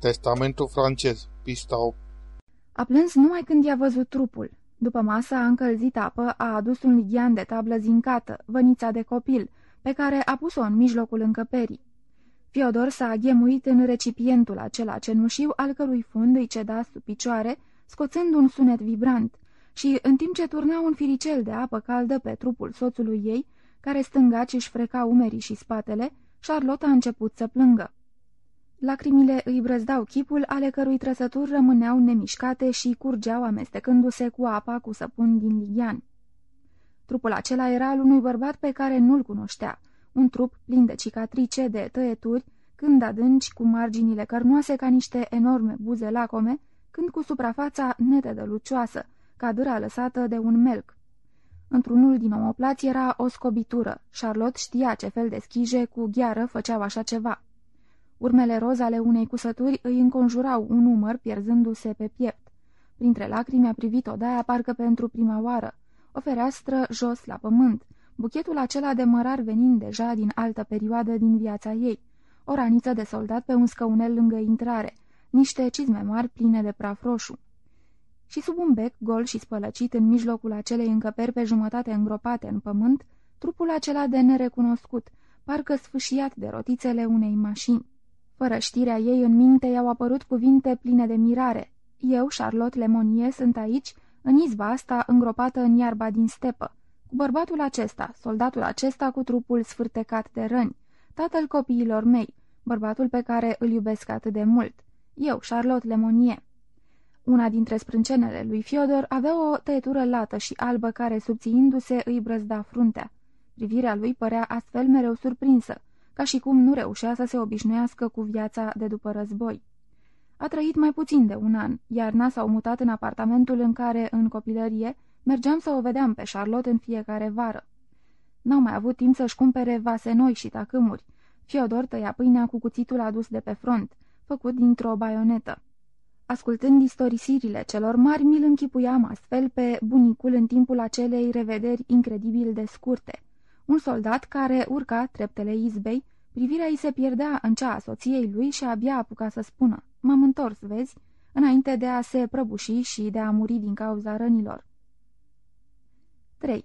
Testamentul francez, pista 8 A plâns numai când i-a văzut trupul. După masă a încălzit apă, a adus un lighean de tablă zincată, vănița de copil, pe care a pus-o în mijlocul încăperii. Fiodor s-a aghemuit în recipientul acela cenușiu, al cărui fund îi ceda sub picioare, scoțând un sunet vibrant, și, în timp ce turna un firicel de apă caldă pe trupul soțului ei, care stânga ce își freca umerii și spatele, Charlotte a început să plângă. Lacrimile îi brăzdau chipul, ale cărui trăsături rămâneau nemișcate și curgeau amestecându-se cu apa cu săpun din lighean. Trupul acela era al unui bărbat pe care nu-l cunoștea, un trup plin de cicatrice, de tăieturi, când adânci, cu marginile cărnoase ca niște enorme buze lacome, când cu suprafața netedă lucioasă, ca dâra lăsată de un melc. Într-unul din omoplați era o scobitură. Charlotte știa ce fel de schije cu gheară făceau așa ceva. Urmele roz ale unei cusături îi înconjurau un număr pierzându-se pe piept. Printre lacrimi a privit odaia parcă pentru prima oară. O fereastră jos la pământ, buchetul acela de mărar venind deja din altă perioadă din viața ei, o raniță de soldat pe un scăunel lângă intrare, niște cizme mari pline de praf roșu. Și sub un bec gol și spălăcit în mijlocul acelei încăperi pe jumătate îngropate în pământ, trupul acela de nerecunoscut, parcă sfâșiat de rotițele unei mașini. Fără știrea ei în minte i-au apărut cuvinte pline de mirare. Eu, Charlotte Lemonie, sunt aici, în izba asta îngropată în iarba din stepă, cu bărbatul acesta, soldatul acesta cu trupul sfârtecat de răni, tatăl copiilor mei, bărbatul pe care îl iubesc atât de mult. Eu, Charlotte Lemonie. Una dintre sprâncenele lui Fiodor avea o tăietură lată și albă care, subțiindu-se, îi brăzda fruntea. Privirea lui părea astfel mereu surprinsă, ca și cum nu reușea să se obișnuiască cu viața de după război. A trăit mai puțin de un an, iar n s-au mutat în apartamentul în care, în copilărie, mergeam să o vedeam pe Charlotte în fiecare vară. N-au mai avut timp să-și cumpere vase noi și tacâmuri. Fiodor tăia pâinea cu cuțitul adus de pe front, făcut dintr-o baionetă. Ascultând istorisirile celor mari, mi-l închipuiam astfel pe bunicul în timpul acelei revederi incredibil de scurte. Un soldat care urca treptele izbei, privirea îi se pierdea în cea a soției lui și abia apuca să spună, m-am întors, vezi, înainte de a se prăbuși și de a muri din cauza rănilor. 3.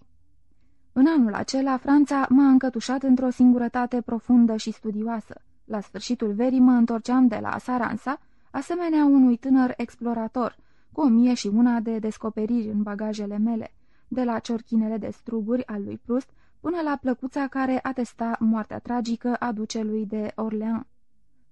În anul acela, Franța m-a încătușat într-o singurătate profundă și studioasă. La sfârșitul verii mă întorceam de la Saransa, asemenea unui tânăr explorator, cu o mie și una de descoperiri în bagajele mele, de la ciorchinele de struguri al lui Prust până la plăcuța care atesta moartea tragică a ducelui de Orleans.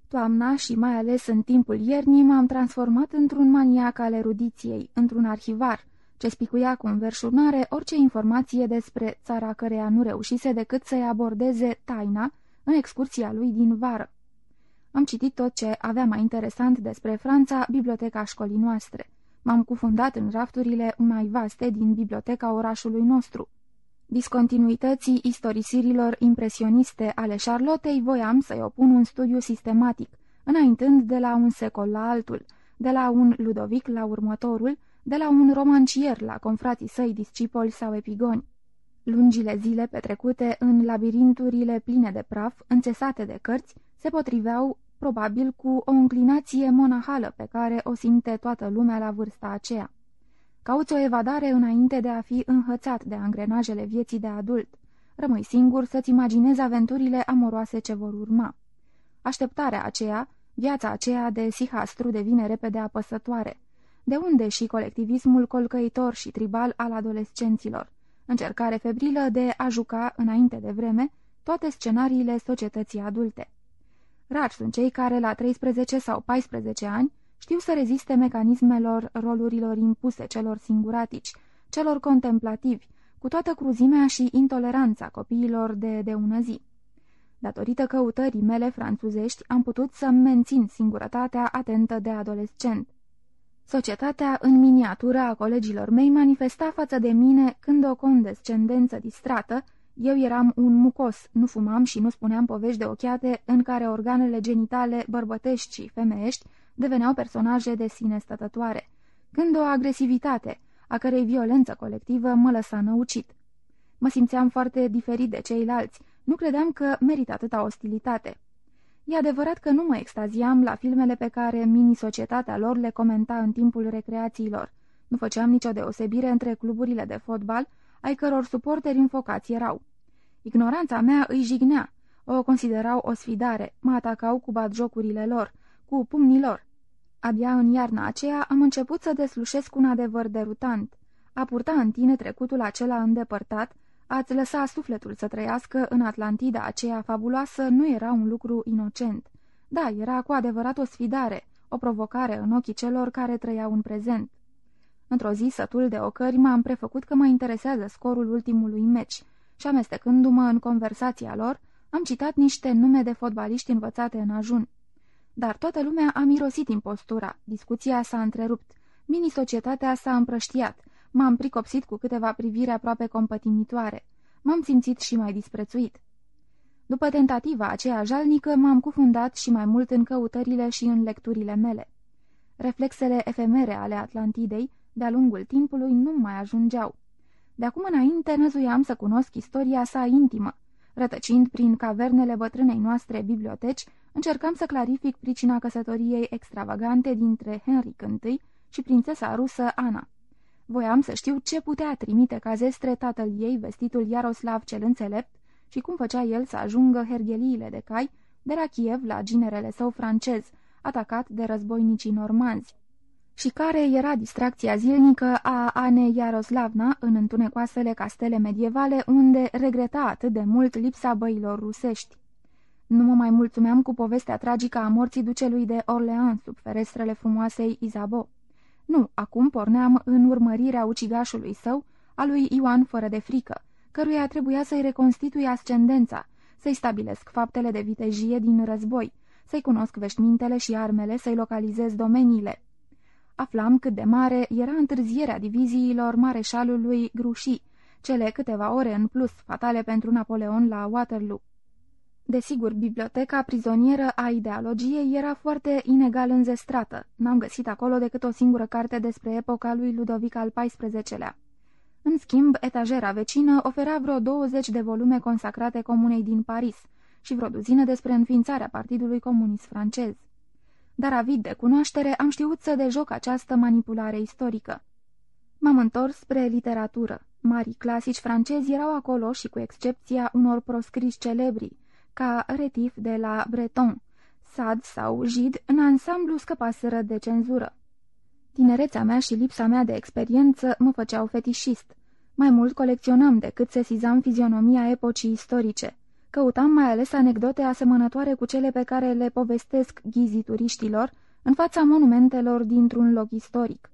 Toamna și mai ales în timpul iernii m-am transformat într-un maniac al erudiției, într-un arhivar, ce spicuia cu înverșunare orice informație despre țara căreia nu reușise decât să-i abordeze taina în excursia lui din vară. Am citit tot ce avea mai interesant despre Franța, biblioteca școlii noastre. M-am cufundat în rafturile mai vaste din biblioteca orașului nostru. Discontinuității istorisirilor impresioniste ale Charlottei voiam să-i opun un studiu sistematic, înaintând de la un secol la altul, de la un Ludovic la următorul, de la un romancier la confrații săi discipoli sau epigoni. Lungile zile petrecute în labirinturile pline de praf, înțesate de cărți, se potriveau probabil cu o înclinație monahală pe care o simte toată lumea la vârsta aceea. Cauți o evadare înainte de a fi înhățat de angrenajele vieții de adult. Rămâi singur să-ți imaginezi aventurile amoroase ce vor urma. Așteptarea aceea, viața aceea de sihastru devine repede apăsătoare. De unde și colectivismul colcăitor și tribal al adolescenților? Încercare febrilă de a juca, înainte de vreme, toate scenariile societății adulte. Rari sunt cei care, la 13 sau 14 ani, știu să reziste mecanismelor rolurilor impuse celor singuratici, celor contemplativi, cu toată cruzimea și intoleranța copiilor de de ună zi. Datorită căutării mele franțuzești, am putut să mențin singurătatea atentă de adolescent. Societatea în miniatură a colegilor mei manifesta față de mine când o condescendență distrată, eu eram un mucos, nu fumam și nu spuneam povești de ochiate în care organele genitale bărbătești și femeiești deveneau personaje de sine stătătoare, când o agresivitate, a cărei violență colectivă mă lăsa năucit. Mă simțeam foarte diferit de ceilalți, nu credeam că merit atâta ostilitate. E adevărat că nu mă extaziam la filmele pe care mini-societatea lor le comenta în timpul recreațiilor. Nu făceam nicio deosebire între cluburile de fotbal, ai căror suporteri înfocați erau. Ignoranța mea îi jignea, o considerau o sfidare, mă atacau cu batjocurile lor, cu pumnii lor. Abia în iarna aceea am început să deslușesc un adevăr derutant. A purta în tine trecutul acela îndepărtat, ați lăsa sufletul să trăiască în Atlantida aceea fabuloasă nu era un lucru inocent. Da, era cu adevărat o sfidare, o provocare în ochii celor care trăiau în prezent. Într-o zi, sătul de ocări, m-am prefăcut că mă interesează scorul ultimului meci și, amestecându-mă în conversația lor, am citat niște nume de fotbaliști învățate în ajun. Dar toată lumea a mirosit impostura, discuția s-a întrerupt, mini-societatea s-a împrăștiat, m-am pricopsit cu câteva priviri aproape compătimitoare, m-am simțit și mai disprețuit. După tentativa aceea jalnică, m-am cufundat și mai mult în căutările și în lecturile mele. Reflexele efemere ale Atlantidei, de-a lungul timpului, nu mai ajungeau. De acum înainte năzuiam să cunosc istoria sa intimă. Rătăcind prin cavernele bătrânei noastre biblioteci, încercam să clarific pricina căsătoriei extravagante dintre Henry I și prințesa rusă Ana. Voiam să știu ce putea trimite ca zestre tatăl ei, vestitul Iaroslav cel înțelept, și cum făcea el să ajungă hergheliile de cai de la Kiev la ginerele său francez, atacat de războinicii normanzi și care era distracția zilnică a Anei Iaroslavna în întunecoasele castele medievale, unde regreta atât de mult lipsa băilor rusești. Nu mă mai mulțumeam cu povestea tragică a morții ducelui de Orleans sub ferestrele frumoasei Isabeau. Nu, acum porneam în urmărirea ucigașului său, a lui Ioan fără de frică, căruia trebuia să-i reconstitui ascendența, să-i stabilesc faptele de vitejie din război, să-i cunosc veșmintele și armele, să-i localizez domeniile aflam cât de mare era întârzierea diviziilor mareșalului Gruși, cele câteva ore în plus fatale pentru Napoleon la Waterloo. Desigur, biblioteca prizonieră a ideologiei era foarte inegal înzestrată. N-am găsit acolo decât o singură carte despre epoca lui Ludovic al XIV-lea. În schimb, etajera vecină oferea vreo 20 de volume consacrate comunei din Paris și vreo duzină despre înființarea Partidului Comunist francez dar avid de cunoaștere am știut să dejoc această manipulare istorică. M-am întors spre literatură. Marii clasici francezi erau acolo și cu excepția unor proscriși celebri, ca Retif de la Breton, Sad sau Gide, în ansamblu scăpaseră de cenzură. Tinerețea mea și lipsa mea de experiență mă făceau fetișist. Mai mult colecționam decât sesizam fizionomia epocii istorice. Căutam mai ales anecdote asemănătoare cu cele pe care le povestesc ghizii turiștilor în fața monumentelor dintr-un loc istoric.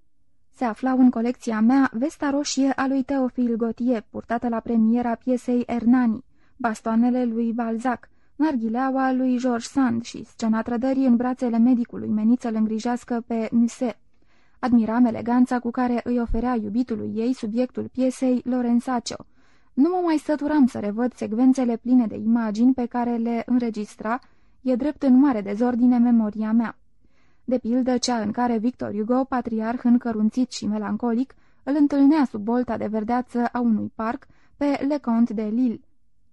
Se aflau în colecția mea vesta roșie a lui Teofil Gautier, purtată la premiera piesei Ernani, bastoanele lui Balzac, narghileaua lui George Sand și scena trădării în brațele medicului menit să-l îngrijească pe Nuse. Admiram eleganța cu care îi oferea iubitului ei subiectul piesei Lorenzaccio, nu mă mai săturam să revăd secvențele pline de imagini pe care le înregistra, e drept în mare dezordine memoria mea. De pildă cea în care Victor Hugo, patriarh încărunțit și melancolic, îl întâlnea sub bolta de verdeață a unui parc pe Le Comte de Lille.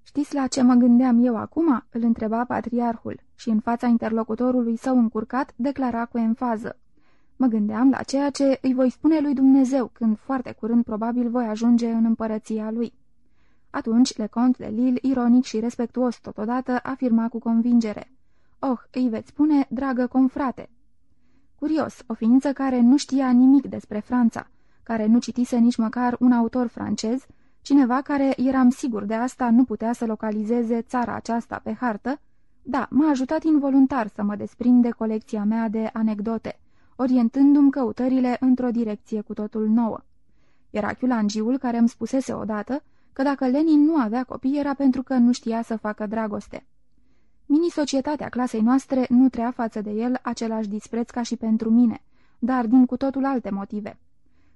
Știți la ce mă gândeam eu acum?" îl întreba patriarhul și în fața interlocutorului său încurcat declara cu enfază. Mă gândeam la ceea ce îi voi spune lui Dumnezeu când foarte curând probabil voi ajunge în împărăția lui. Atunci, Leconte de Lille, ironic și respectuos totodată, afirma cu convingere. Oh, îi veți spune, dragă confrate. Curios, o ființă care nu știa nimic despre Franța, care nu citise nici măcar un autor francez, cineva care, eram sigur de asta, nu putea să localizeze țara aceasta pe hartă, da, m-a ajutat involuntar să mă desprind de colecția mea de anecdote, orientându-mi căutările într-o direcție cu totul nouă. Era chiulangiul care îmi spusese odată că dacă Lenin nu avea copii era pentru că nu știa să facă dragoste. Mini-societatea clasei noastre nu trea față de el același dispreț ca și pentru mine, dar din cu totul alte motive.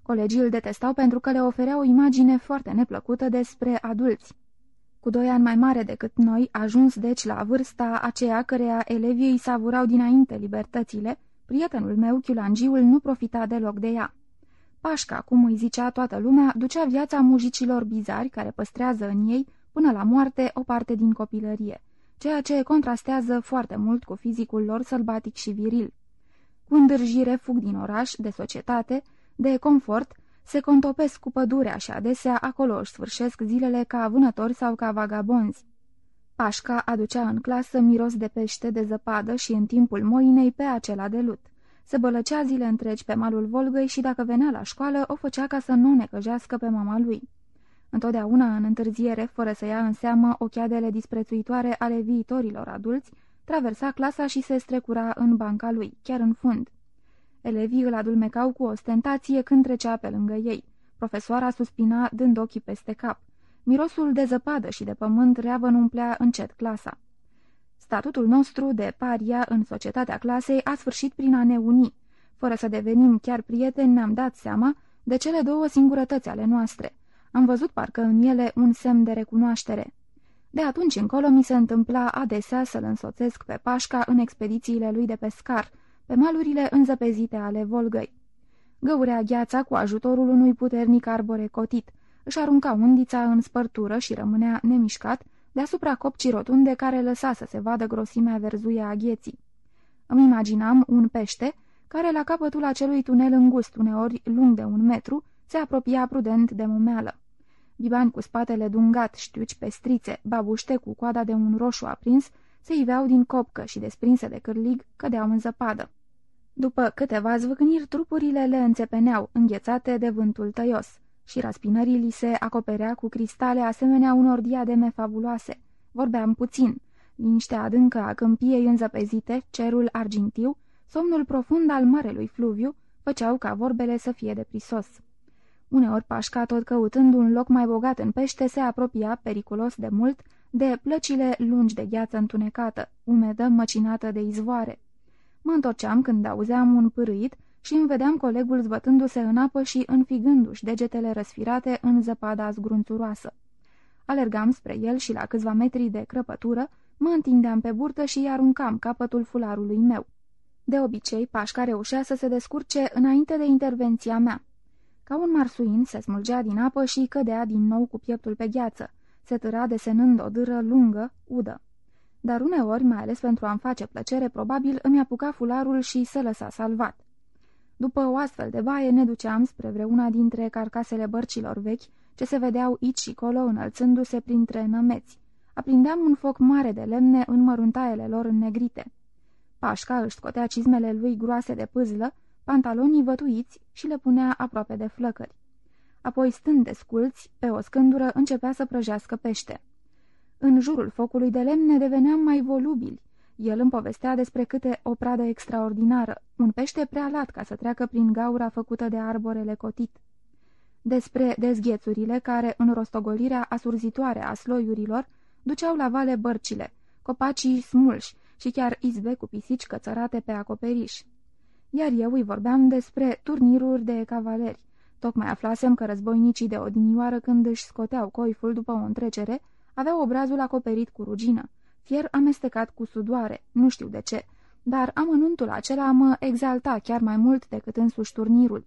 Colegii îl detestau pentru că le oferea o imagine foarte neplăcută despre adulți. Cu doi ani mai mare decât noi, ajuns deci la vârsta aceea căreia elevii îi savurau dinainte libertățile, prietenul meu, chiulangiul, nu profita deloc de ea. Pașca, cum îi zicea toată lumea, ducea viața mujicilor bizari care păstrează în ei, până la moarte, o parte din copilărie. ceea ce contrastează foarte mult cu fizicul lor sălbatic și viril. Cu îndârjire fug din oraș, de societate, de confort, se contopesc cu pădurea și adesea acolo își sfârșesc zilele ca vânători sau ca vagabonzi. Pașca aducea în clasă miros de pește, de zăpadă și în timpul moinei pe acela de lut. Se bălăcea zile întregi pe malul Volgăi și dacă venea la școală, o făcea ca să nu necăjească pe mama lui. Întotdeauna în întârziere, fără să ia în seamă ochiadele disprețuitoare ale viitorilor adulți, traversa clasa și se strecura în banca lui, chiar în fund. Elevii îl adulmecau cu ostentație când trecea pe lângă ei. Profesoara suspina dând ochii peste cap. Mirosul de zăpadă și de pământ reavăn umplea încet clasa. Statutul nostru de paria în societatea clasei a sfârșit prin a ne uni. Fără să devenim chiar prieteni, ne-am dat seama de cele două singurătăți ale noastre. Am văzut parcă în ele un semn de recunoaștere. De atunci încolo mi se întâmpla adesea să-l însoțesc pe Pașca în expedițiile lui de pescar, pe malurile înzăpezite ale Volgăi. Găurea gheața cu ajutorul unui puternic arbore cotit, își arunca undița în spărtură și rămânea nemișcat deasupra copcii rotunde care lăsa să se vadă grosimea verzuie a gheții. Îmi imaginam un pește care la capătul acelui tunel îngust, uneori lung de un metru, se apropia prudent de momeală. Bibani cu spatele dungat, știuci pestrițe, babuște cu coada de un roșu aprins, se iveau din copcă și desprinse de cârlig cădeau în zăpadă. După câteva zvâcniri, trupurile le înțepeneau, înghețate de vântul tăios, și raspinării li se acoperea cu cristale asemenea unor diademe fabuloase. Vorbeam puțin. Liniștea adâncă a câmpiei înzăpezite, cerul argintiu, somnul profund al marelui fluviu, făceau ca vorbele să fie de prisos. Uneori Pașca, tot căutând un loc mai bogat în pește, se apropia, periculos de mult, de plăcile lungi de gheață întunecată, umedă, măcinată de izvoare. Mă întorceam când auzeam un pârâit și îmi vedeam colegul zbătându-se în apă și înfigându-și degetele răsfirate în zăpada zgrunțuroasă. Alergam spre el și la câțiva metri de crăpătură mă întindeam pe burtă și îi aruncam capătul fularului meu. De obicei, Pașca reușea să se descurce înainte de intervenția mea. Ca un marsuin se smulgea din apă și cădea din nou cu pieptul pe gheață. Se târa desenând o dâră lungă, udă. Dar uneori, mai ales pentru a-mi face plăcere, probabil îmi apuca fularul și se lăsa salvat. După o astfel de baie ne duceam spre vreuna dintre carcasele bărcilor vechi, ce se vedeau aici și colo înălțându-se printre nămeți. Aprindeam un foc mare de lemne în măruntaiele lor înnegrite. Pașca își scotea cizmele lui groase de pâzlă, pantalonii vătuiți și le punea aproape de flăcări. Apoi, stând de sculți, pe o scândură începea să prăjească pește. În jurul focului de lemne deveneam mai volubili. El îmi povestea despre câte o pradă extraordinară, un pește prea lat ca să treacă prin gaura făcută de arborele cotit. Despre dezghețurile care, în rostogolirea asurzitoare a sloiurilor, duceau la vale bărcile, copacii smulși și chiar izbe cu pisici cățărate pe acoperiș. Iar eu îi vorbeam despre turniruri de cavaleri. Tocmai aflasem că războinicii de odinioară când își scoteau coiful după o întrecere, aveau obrazul acoperit cu rugină, fier amestecat cu sudoare, nu știu de ce, dar amănuntul acela mă exalta chiar mai mult decât însuși turnirul.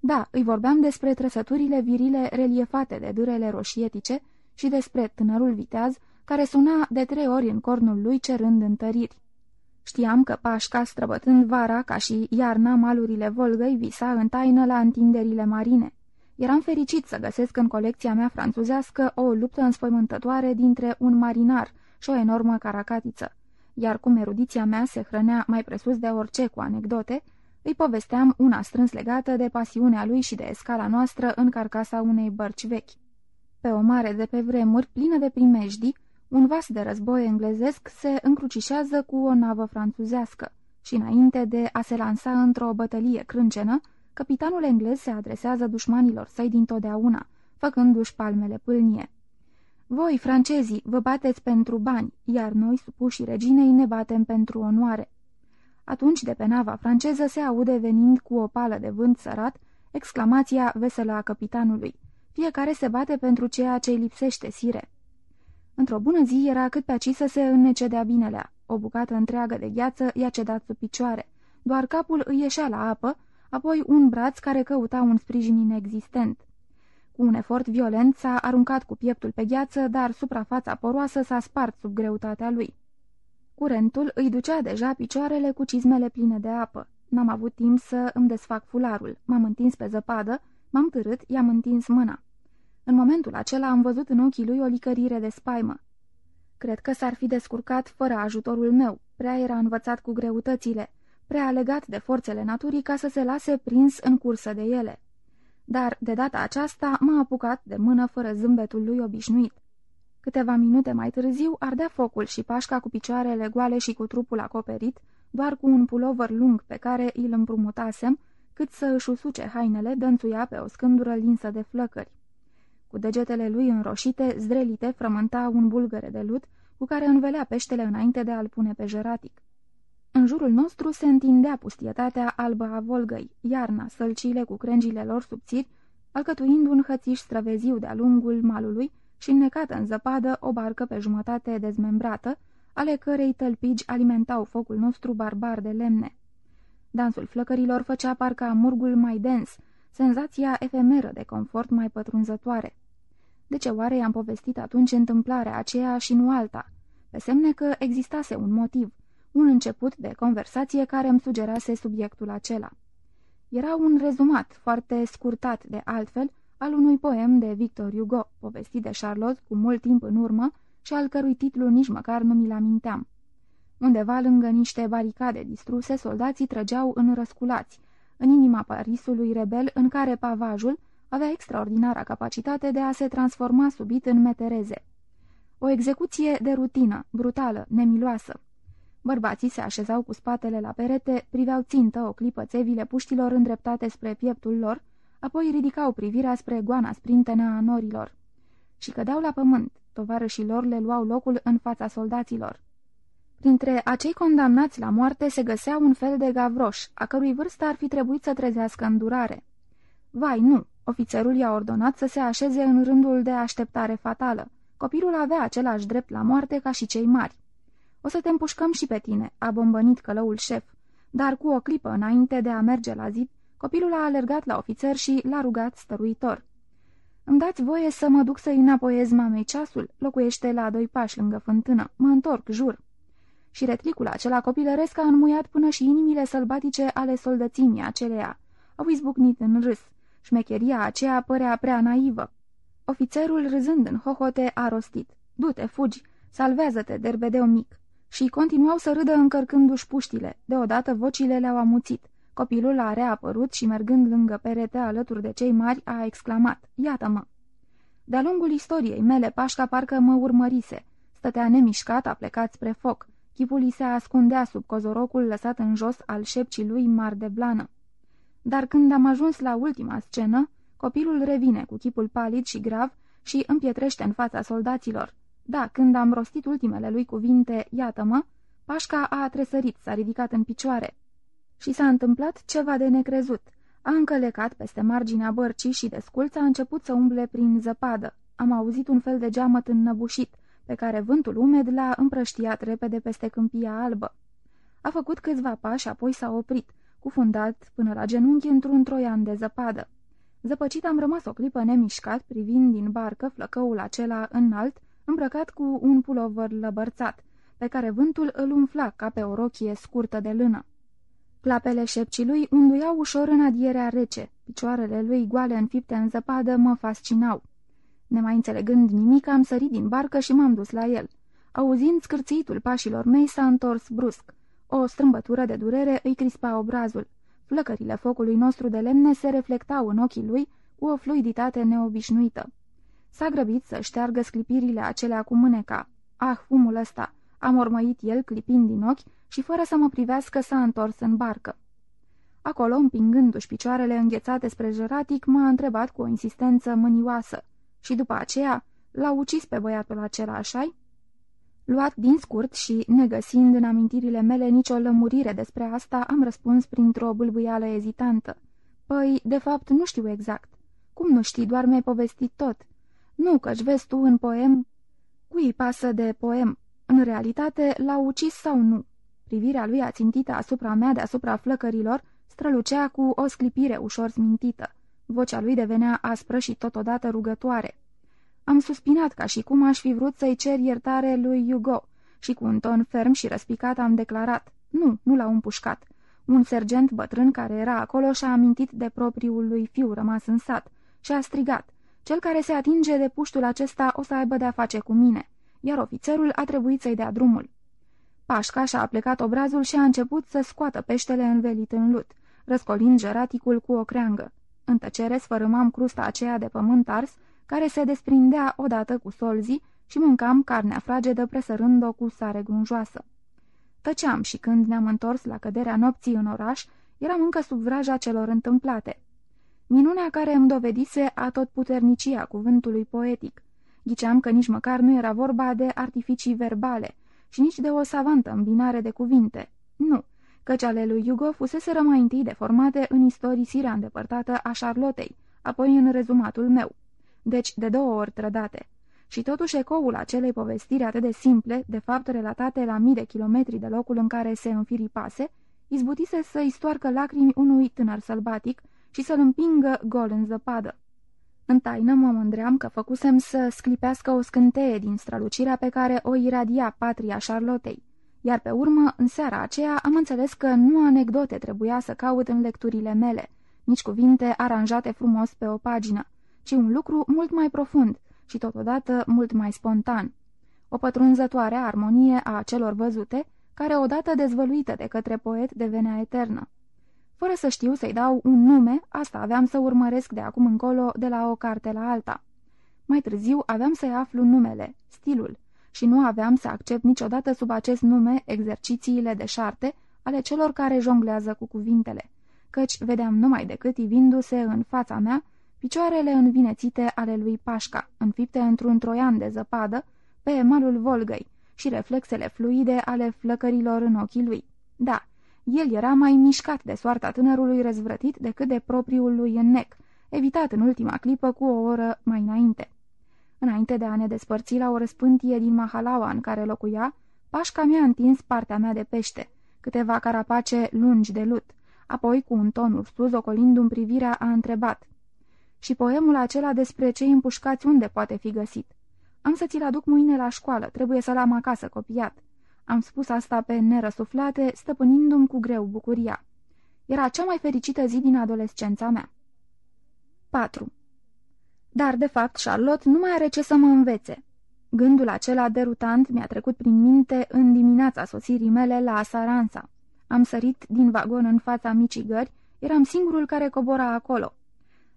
Da, îi vorbeam despre trăsăturile virile reliefate de dârele roșietice și despre tânărul viteaz, care suna de trei ori în cornul lui cerând întăriri. Știam că Pașca, străbătând vara ca și iarna malurile Volgăi, visa în taină la întinderile marine. Eram fericit să găsesc în colecția mea franțuzească o luptă înspăimântătoare dintre un marinar și o enormă caracatiță, iar cum erudiția mea se hrănea mai presus de orice cu anecdote, îi povesteam una strâns legată de pasiunea lui și de escala noastră în carcasa unei bărci vechi. Pe o mare de pe vremuri, plină de primejdii, un vas de război englezesc se încrucișează cu o navă franțuzească și înainte de a se lansa într-o bătălie crâncenă, capitanul englez se adresează dușmanilor săi dintotdeauna, făcându-și palmele pâlnie. Voi, francezii, vă bateți pentru bani, iar noi, supușii reginei, ne batem pentru onoare. Atunci, de pe nava franceză, se aude venind cu o pală de vânt sărat, exclamația veselă a capitanului. Fiecare se bate pentru ceea ce îi lipsește, sire. Într-o bună zi era cât pe aci să se înnece de-a binelea. O bucată întreagă de gheață i-a cedat sub picioare. Doar capul îi ieșea la apă, apoi un braț care căuta un sprijin inexistent. Cu un efort violent s-a aruncat cu pieptul pe gheață, dar suprafața poroasă s-a spart sub greutatea lui. Curentul îi ducea deja picioarele cu cizmele pline de apă. N-am avut timp să îmi desfac fularul. M-am întins pe zăpadă, m-am târât, i-am întins mâna. În momentul acela am văzut în ochii lui o licărire de spaimă. Cred că s-ar fi descurcat fără ajutorul meu. Prea era învățat cu greutățile, prea legat de forțele naturii ca să se lase prins în cursă de ele. Dar, de data aceasta, m-a apucat de mână fără zâmbetul lui obișnuit. Câteva minute mai târziu ardea focul și pașca cu picioarele goale și cu trupul acoperit, doar cu un pulover lung pe care îl împrumutasem, cât să își usuce hainele, dănțuia pe o scândură linsă de flăcări. Cu degetele lui înroșite, zdrelite, frământa un bulgăre de lut, cu care învelea peștele înainte de a-l pune pe jeratic. În jurul nostru se întindea pustietatea albă a Volgăi, iarna, sălcile cu crengile lor subțiri, alcătuind un hățiș străveziu de-a lungul malului și înnecată în zăpadă o barcă pe jumătate dezmembrată, ale cărei tălpigi alimentau focul nostru barbar de lemne. Dansul flăcărilor făcea parcă amurgul mai dens, senzația efemeră de confort mai pătrunzătoare. De ce oare i-am povestit atunci întâmplarea aceea și nu alta? Pe semne că existase un motiv, un început de conversație care îmi sugerase subiectul acela. Era un rezumat, foarte scurtat de altfel, al unui poem de Victor Hugo, povestit de Charlotte cu mult timp în urmă și al cărui titlu nici măcar nu mi-l aminteam. Undeva lângă niște baricade distruse, soldații trăgeau în răsculați, în inima Parisului rebel în care pavajul avea extraordinara capacitate de a se transforma subit în metereze. O execuție de rutină, brutală, nemiloasă. Bărbații se așezau cu spatele la perete, priveau țintă o clipă țevile puștilor îndreptate spre pieptul lor, apoi ridicau privirea spre goana sprintenă a norilor. Și cădeau la pământ, tovarășii lor le luau locul în fața soldaților. Printre acei condamnați la moarte se găsea un fel de gavroș, a cărui vârstă ar fi trebuit să trezească îndurare. Vai, nu! Ofițerul i-a ordonat să se așeze în rândul de așteptare fatală. Copilul avea același drept la moarte ca și cei mari. O să te împușcăm și pe tine," a bombănit călăul șef, dar cu o clipă înainte de a merge la zid, copilul a alergat la ofițer și l-a rugat stăruitor. Îmi dați voie să mă duc să-i înapoiez mamei ceasul? Locuiește la doi pași lângă fântână. Mă întorc, jur." Și retricul acela copilăresc a înmuiat până și inimile sălbatice ale soldățimii aceleia. Au izbucnit în râs. Șmecheria aceea părea prea naivă. Ofițerul, râzând în hohote, a rostit. Du-te, fugi! Salvează-te, derbedeu mic! Și continuau să râdă încărcându-și puștile. Deodată vocile le-au amuțit. Copilul a reapărut și, mergând lângă perete alături de cei mari, a exclamat, Iată-mă! De-a lungul istoriei mele, Pașca parcă mă urmărise. Stătea nemișcat, a plecat spre foc. Chipul îi se ascundea sub cozorocul lăsat în jos al șepcii lui mar de blană. Dar când am ajuns la ultima scenă, copilul revine cu chipul palid și grav și împietrește în fața soldaților. Da, când am rostit ultimele lui cuvinte, iată-mă, Pașca a tresărit, s-a ridicat în picioare. Și s-a întâmplat ceva de necrezut. A încălecat peste marginea bărcii și de sculț a început să umble prin zăpadă. Am auzit un fel de geamăt înnăbușit, pe care vântul umed l-a împrăștiat repede peste câmpia albă. A făcut câțiva pași, apoi s-a oprit, cufundat până la genunchi într-un troian de zăpadă. Zăpăcit am rămas o clipă nemișcat, privind din barcă flăcăul acela înalt, îmbrăcat cu un pulover lăbărțat, pe care vântul îl umfla ca pe o rochie scurtă de lână. Clapele șepcii lui unduiau ușor în adierea rece, picioarele lui goale înfipte în zăpadă mă fascinau. Nemai înțelegând nimic, am sărit din barcă și m-am dus la el. Auzind scârțitul pașilor mei, s-a întors brusc. O strâmbătură de durere îi crispa obrazul. Flăcările focului nostru de lemne se reflectau în ochii lui cu o fluiditate neobișnuită. S-a grăbit să șteargă sclipirile acelea cu mâneca. Ah, fumul ăsta! A mormăit el, clipind din ochi, și fără să mă privească s-a întors în barcă. Acolo, împingându-și picioarele înghețate spre jăratic, m-a întrebat cu o insistență mânioasă. Și după aceea, l-a ucis pe băiatul acela, așa Luat din scurt și, negăsind în amintirile mele nicio lămurire despre asta, am răspuns printr-o bâlbâială ezitantă. Păi, de fapt, nu știu exact. Cum nu știi, doar mi-ai povestit tot. Nu, căci vezi tu în poem... Cui pasă de poem? În realitate, l-a ucis sau nu? Privirea lui ațintită asupra mea deasupra flăcărilor strălucea cu o sclipire ușor smintită. Vocea lui devenea aspră și totodată rugătoare. Am suspinat ca și cum aș fi vrut să-i cer iertare lui Hugo și cu un ton ferm și răspicat am declarat, nu, nu l-au împușcat. Un sergent bătrân care era acolo și-a amintit de propriul lui fiu rămas în sat și a strigat, cel care se atinge de puștul acesta o să aibă de-a face cu mine, iar ofițerul a trebuit să-i dea drumul. Pașca și-a plecat obrazul și a început să scoată peștele învelit în lut, răscolind jeraticul cu o creangă. În tăcere sfărâmam crusta aceea de pământ ars, care se desprindea odată cu solzii și mâncam carnea fragedă presărând-o cu sare grunjoasă. Tăceam și când ne-am întors la căderea nopții în oraș, eram încă sub vraja celor întâmplate. Minunea care îmi dovedise a tot puternicia cuvântului poetic. Ghiceam că nici măcar nu era vorba de artificii verbale și nici de o savantă îmbinare de cuvinte. Nu, căci ale lui Hugo fuseseră mai întâi deformate în istorisirea îndepărtată a Charlottei, apoi în rezumatul meu. Deci de două ori trădate. Și totuși ecoul acelei povestiri atât de simple, de fapt relatate la mii de kilometri de locul în care se înfiripase, izbutise să-i stoarcă lacrimi unui tânăr sălbatic și să-l împingă gol în zăpadă. În taină mă mândream că făcusem să sclipească o scânteie din strălucirea pe care o iradia patria Charlottei, iar pe urmă, în seara aceea, am înțeles că nu anecdote trebuia să caut în lecturile mele, nici cuvinte aranjate frumos pe o pagină, ci un lucru mult mai profund și totodată mult mai spontan. O pătrunzătoare armonie a celor văzute, care odată dezvăluită de către poet devenea eternă. Fără să știu să-i dau un nume, asta aveam să urmăresc de acum încolo de la o carte la alta. Mai târziu aveam să-i aflu numele, stilul, și nu aveam să accept niciodată sub acest nume exercițiile de șarte ale celor care jonglează cu cuvintele, căci vedeam numai decât ivindu-se în fața mea picioarele învinețite ale lui Pașca, înfipte într-un troian de zăpadă, pe malul Volgăi și reflexele fluide ale flăcărilor în ochii lui. Da, el era mai mișcat de soarta tânărului răzvrătit decât de propriul lui înnec, evitat în ultima clipă cu o oră mai înainte. Înainte de a ne despărți la o răspântie din Mahalaua în care locuia, Pașca mi-a întins partea mea de pește, câteva carapace lungi de lut, apoi cu un ton ustuz ocolindu-mi privirea a întrebat. Și poemul acela despre cei împușcați unde poate fi găsit? Am să ți-l aduc mâine la școală, trebuie să-l am acasă copiat. Am spus asta pe nerăsuflate, stăpânindu-mi cu greu bucuria. Era cea mai fericită zi din adolescența mea. 4. Dar, de fapt, Charlotte nu mai are ce să mă învețe. Gândul acela derutant mi-a trecut prin minte în dimineața sosirii mele la Saransa. Am sărit din vagon în fața micii gări, eram singurul care cobora acolo.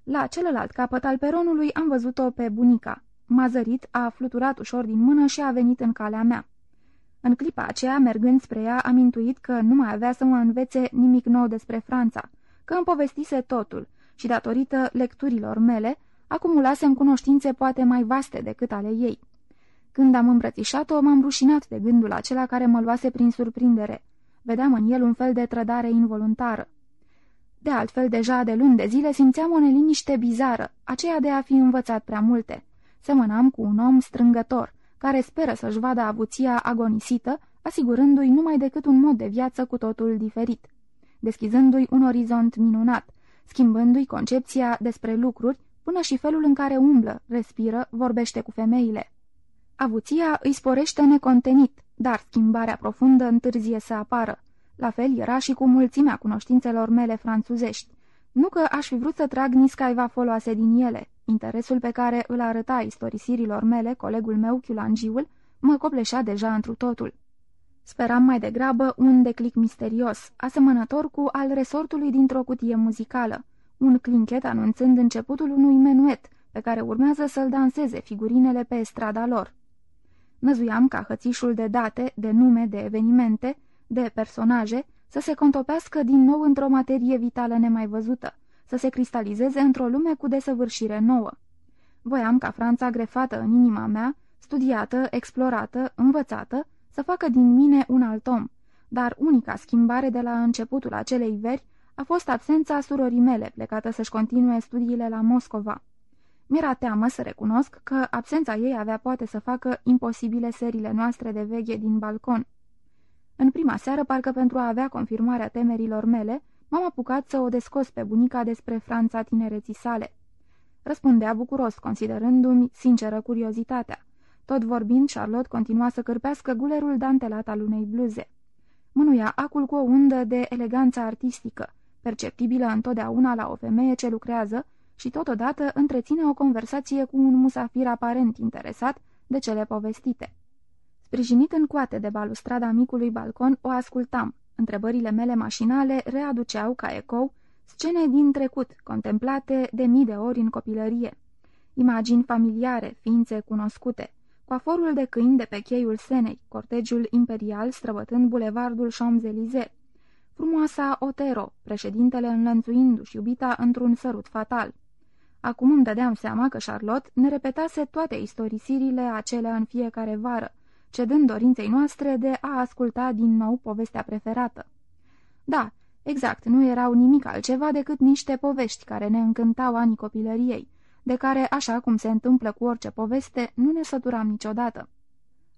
La celălalt capăt al peronului am văzut-o pe bunica. M-a zărit, a fluturat ușor din mână și a venit în calea mea. În clipa aceea, mergând spre ea, am intuit că nu mai avea să mă învețe nimic nou despre Franța, că îmi povestise totul și, datorită lecturilor mele, acumulasem cunoștințe poate mai vaste decât ale ei. Când am îmbrățișat-o, m-am rușinat de gândul acela care mă luase prin surprindere. Vedeam în el un fel de trădare involuntară. De altfel, deja de luni de zile simțeam o neliniște bizară, aceea de a fi învățat prea multe. Semănam cu un om strângător, care speră să-și vadă avuția agonisită, asigurându-i numai decât un mod de viață cu totul diferit, deschizându-i un orizont minunat, schimbându-i concepția despre lucruri, până și felul în care umblă, respiră, vorbește cu femeile. Avuția îi sporește necontenit, dar schimbarea profundă întârzie să apară. La fel era și cu mulțimea cunoștințelor mele franțuzești. Nu că aș fi vrut să trag niscaiva foloase din ele. Interesul pe care îl arăta istorisirilor mele, colegul meu, Chiulangiul, mă copleșea deja întru totul. Speram mai degrabă un declic misterios, asemănător cu al resortului dintr-o cutie muzicală, un clinchet anunțând începutul unui menuet, pe care urmează să-l danseze figurinele pe strada lor. Năzuiam ca hățișul de date, de nume, de evenimente, de personaje, să se contopească din nou într-o materie vitală nemai văzută, să se cristalizeze într-o lume cu desăvârșire nouă. Voiam ca Franța grefată în inima mea, studiată, explorată, învățată, să facă din mine un alt om, dar unica schimbare de la începutul acelei veri a fost absența surorii mele, plecată să-și continue studiile la Moscova. Mi-era teamă să recunosc că absența ei avea poate să facă imposibile serile noastre de veghe din balcon. În prima seară, parcă pentru a avea confirmarea temerilor mele, m-am apucat să o descos pe bunica despre Franța tinereții sale. Răspundea bucuros, considerându-mi sinceră curiozitatea. Tot vorbind, Charlotte continua să cârpească gulerul dantelat al unei bluze. Mânuia acul cu o undă de eleganță artistică, perceptibilă întotdeauna la o femeie ce lucrează și totodată întreține o conversație cu un musafir aparent interesat de cele povestite. Sprijinit în coate de balustrada micului balcon, o ascultam. Întrebările mele mașinale readuceau ca ecou scene din trecut, contemplate de mii de ori în copilărie. Imagini familiare, ființe cunoscute, coaforul de câini de pe cheiul Senei, cortegiul imperial străbătând bulevardul Champs-Élysées, frumoasa Otero, președintele înlănțuindu-și iubita într-un sărut fatal. Acum îmi dădeam seama că Charlotte ne repetase toate istorisirile acelea în fiecare vară, cedând dorinței noastre de a asculta din nou povestea preferată. Da, exact, nu erau nimic altceva decât niște povești care ne încântau anii copilăriei, de care, așa cum se întâmplă cu orice poveste, nu ne săturam niciodată.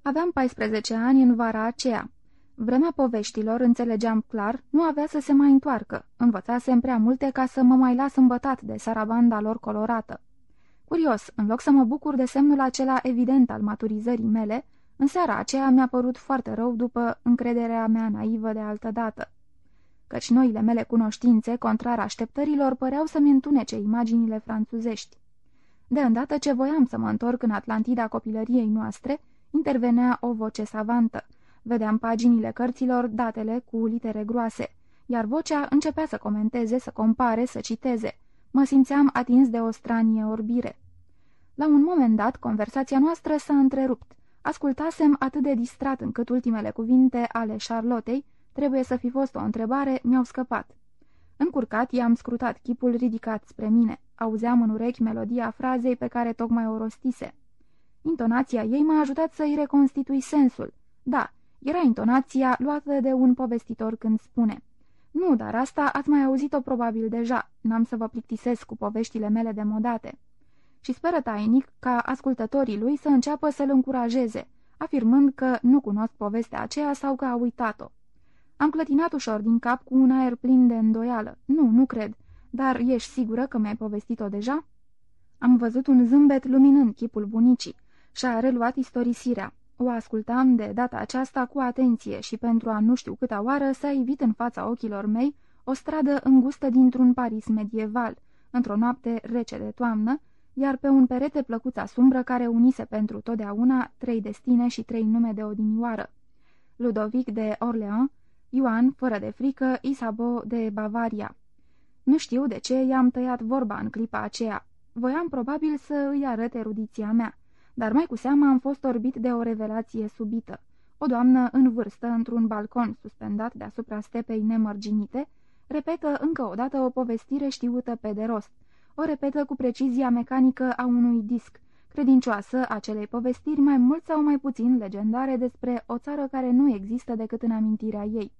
Aveam 14 ani în vara aceea. Vremea poveștilor, înțelegeam clar, nu avea să se mai întoarcă. Învățasem prea multe ca să mă mai las îmbătat de sarabanda lor colorată. Curios, în loc să mă bucur de semnul acela evident al maturizării mele, în seara aceea mi-a părut foarte rău după încrederea mea naivă de altă dată. Căci noile mele cunoștințe, contrar așteptărilor, păreau să-mi întunece imaginile franțuzești. De îndată ce voiam să mă întorc în Atlantida copilăriei noastre, intervenea o voce savantă. Vedeam paginile cărților, datele cu litere groase, iar vocea începea să comenteze, să compare, să citeze. Mă simțeam atins de o stranie orbire. La un moment dat, conversația noastră s-a întrerupt. Ascultasem atât de distrat încât ultimele cuvinte ale Charlottei, trebuie să fi fost o întrebare, mi-au scăpat. Încurcat, i-am scrutat chipul ridicat spre mine. Auzeam în urechi melodia frazei pe care tocmai o rostise. Intonația ei m-a ajutat să-i reconstitui sensul. Da, era intonația luată de un povestitor când spune Nu, dar asta ați mai auzit-o probabil deja, n-am să vă plictisesc cu poveștile mele de modate și speră tainic ca ascultătorii lui să înceapă să-l încurajeze, afirmând că nu cunosc povestea aceea sau că a uitat-o. Am clătinat ușor din cap cu un aer plin de îndoială. Nu, nu cred. Dar ești sigură că mi-ai povestit-o deja? Am văzut un zâmbet luminând chipul bunicii și a reluat istorisirea. O ascultam de data aceasta cu atenție și pentru a nu știu câta oară s-a evit în fața ochilor mei o stradă îngustă dintr-un Paris medieval, într-o noapte rece de toamnă, iar pe un perete plăcuța sumbră care unise pentru totdeauna trei destine și trei nume de odinioară. Ludovic de Orleans, Ioan, fără de frică, Isabo de Bavaria. Nu știu de ce i-am tăiat vorba în clipa aceea. Voiam probabil să îi arăt erudiția mea, dar mai cu seamă am fost orbit de o revelație subită. O doamnă în vârstă, într-un balcon suspendat deasupra stepei nemărginite, repetă încă o dată o povestire știută pe de rost, o repetă cu precizia mecanică a unui disc, credincioasă acelei povestiri mai mult sau mai puțin legendare despre o țară care nu există decât în amintirea ei.